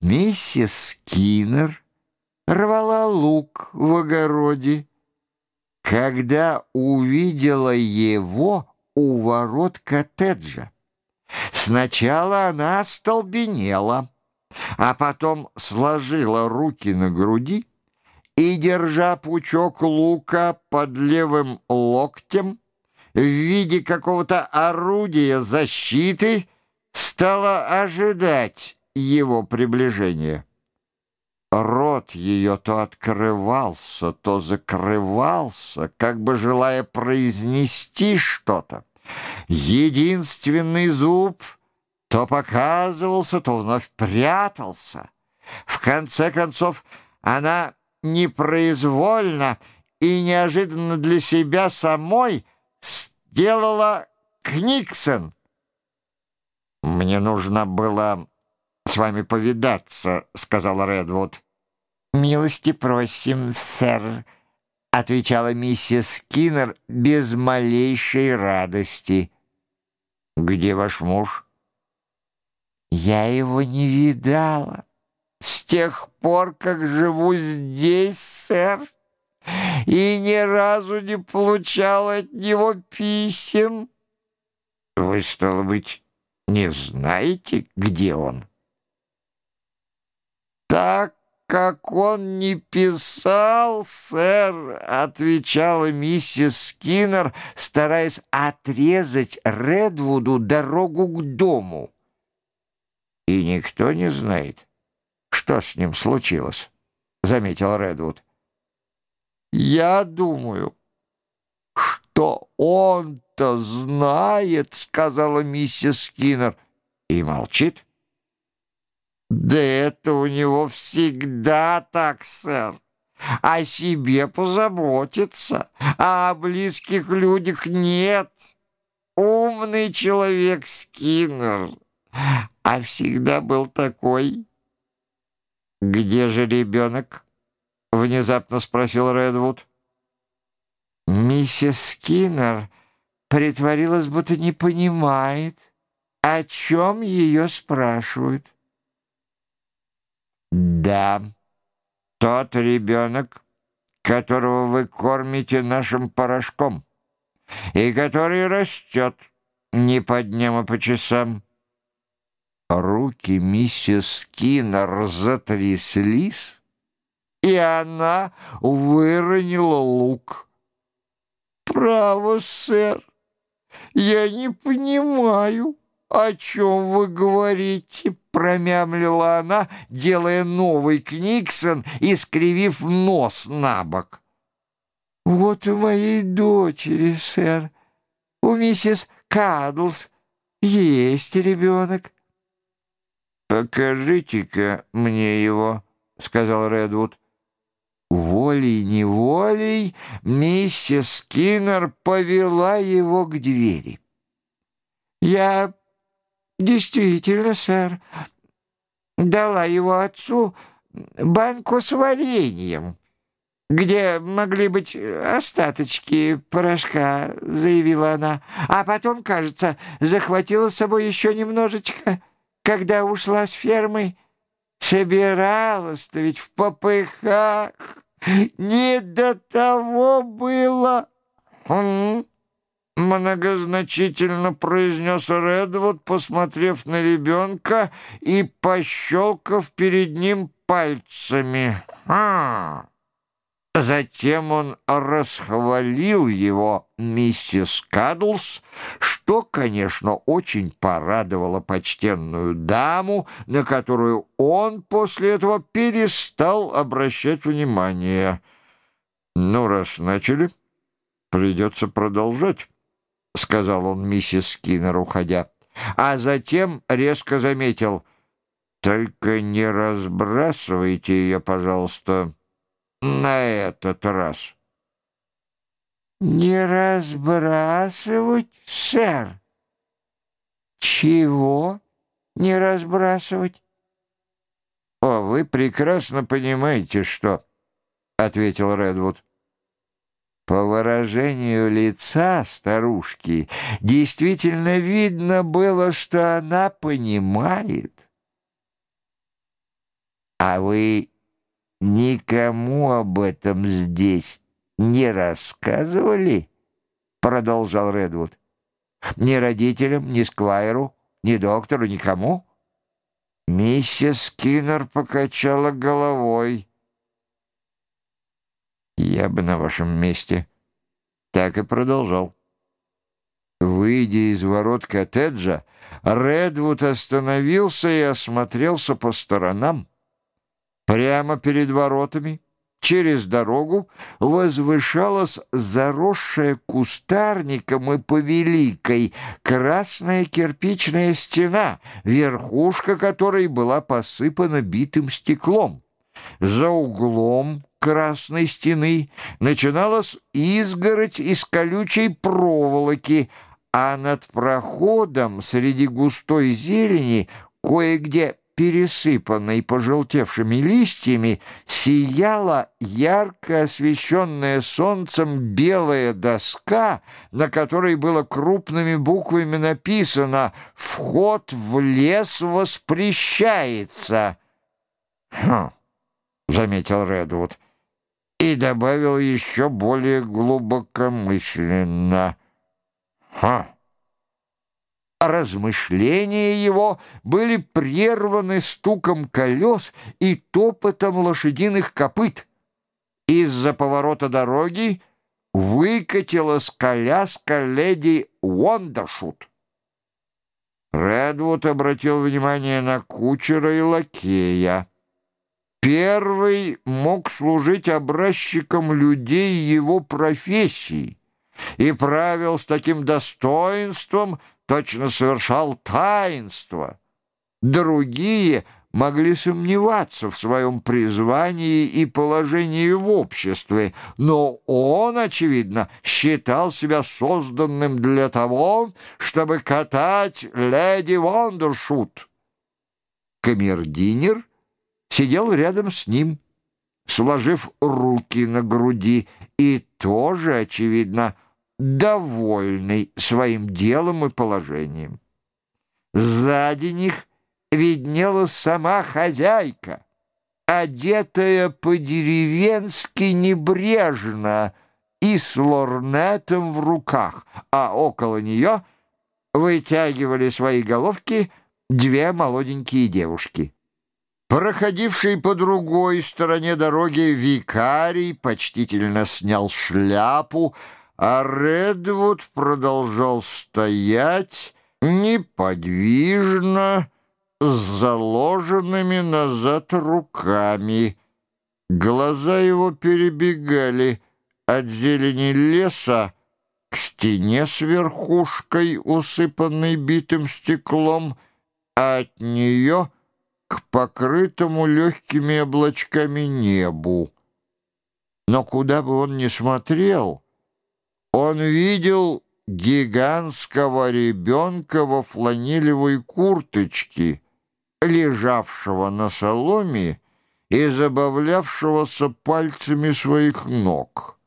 Миссис Скиннер рвала лук в огороде, когда увидела его у ворот коттеджа. Сначала она остолбенела, а потом сложила руки на груди и, держа пучок лука под левым локтем, в виде какого-то орудия защиты, стала ожидать его приближения. Рот ее то открывался, то закрывался, как бы желая произнести что-то. Единственный зуб то показывался, то вновь прятался. В конце концов, она непроизвольно и неожиданно для себя самой сделала Книксон. «Мне нужно было с вами повидаться», — сказал Редвуд. «Милости просим, сэр», — отвечала миссис Киннер без малейшей радости. «Где ваш муж?» «Я его не видала с тех пор, как живу здесь, сэр, и ни разу не получала от него писем». «Вы, стало быть, не знаете, где он?» «Так как он не писал, сэр», — отвечала миссис Скиннер, стараясь отрезать Редвуду дорогу к дому. «И никто не знает, что с ним случилось», — заметил Редвуд. «Я думаю, что он-то знает», — сказала миссис Скиннер, и молчит. Да это у него всегда так, сэр. О себе позаботиться, а о близких людях нет. Умный человек Скиннер, а всегда был такой. «Где же ребенок?» — внезапно спросил Редвуд. Миссис Скиннер притворилась, будто не понимает, о чем ее спрашивают. Да, тот ребенок, которого вы кормите нашим порошком, и который растет не по дням, а по часам. Руки миссис Киннер затряслись, и она выронила лук. «Право, сэр, я не понимаю, о чем вы говорите» промямлила она, делая новый книксон и скривив нос на бок. «Вот у моей дочери, сэр, у миссис Кадлс есть ребенок». «Покажите-ка мне его», — сказал Редвуд. Волей-неволей миссис Киннер повела его к двери. «Я «Действительно, сэр. Дала его отцу банку с вареньем, где могли быть остаточки порошка», — заявила она. «А потом, кажется, захватила с собой еще немножечко, когда ушла с фермы. Собиралась-то ведь в попыхах. Не до того было». Многозначительно произнес Редвуд, посмотрев на ребенка и пощелкав перед ним пальцами. «Ха!» Затем он расхвалил его миссис Кадлс, что, конечно, очень порадовало почтенную даму, на которую он после этого перестал обращать внимание. «Ну, раз начали, придется продолжать». — сказал он миссис Скиннер, уходя. А затем резко заметил. «Только не разбрасывайте ее, пожалуйста, на этот раз». «Не разбрасывать, сэр?» «Чего не разбрасывать?» «О, вы прекрасно понимаете, что...» — ответил Редвуд. По выражению лица старушки действительно видно было, что она понимает. А вы никому об этом здесь не рассказывали? Продолжал Редвуд. Ни родителям, ни Сквайру, ни доктору, никому? Миссис Киннер покачала головой. Я бы на вашем месте так и продолжал. Выйдя из ворот коттеджа, Редвуд остановился и осмотрелся по сторонам. Прямо перед воротами, через дорогу, возвышалась заросшая кустарником и повеликой красная кирпичная стена, верхушка которой была посыпана битым стеклом. За углом красной стены начиналась изгородь из колючей проволоки — а над проходом среди густой зелени, кое-где пересыпанной пожелтевшими листьями, сияла ярко освещенная солнцем белая доска, на которой было крупными буквами написано «Вход в лес воспрещается». «Хм», — заметил Редвуд, и добавил еще более глубокомысленно — Ха! Размышления его были прерваны стуком колес и топотом лошадиных копыт. Из-за поворота дороги выкатилась коляска леди Уондершут. Редвуд обратил внимание на кучера и лакея. Первый мог служить образчиком людей его профессии и правил с таким достоинством, точно совершал таинство. Другие могли сомневаться в своем призвании и положении в обществе, но он, очевидно, считал себя созданным для того, чтобы катать леди Вондершут. Камердинер сидел рядом с ним, сложив руки на груди, и тоже, очевидно, довольный своим делом и положением. Сзади них виднелась сама хозяйка, одетая по-деревенски небрежно и с лорнетом в руках, а около нее вытягивали свои головки две молоденькие девушки. Проходивший по другой стороне дороги викарий почтительно снял шляпу, а Редвуд продолжал стоять неподвижно, с заложенными назад руками. Глаза его перебегали от зелени леса к стене с верхушкой, усыпанной битым стеклом, а от нее к покрытому легкими облачками небу. Но куда бы он ни смотрел — он видел гигантского ребенка во фланелевой курточке, лежавшего на соломе и забавлявшегося пальцами своих ног.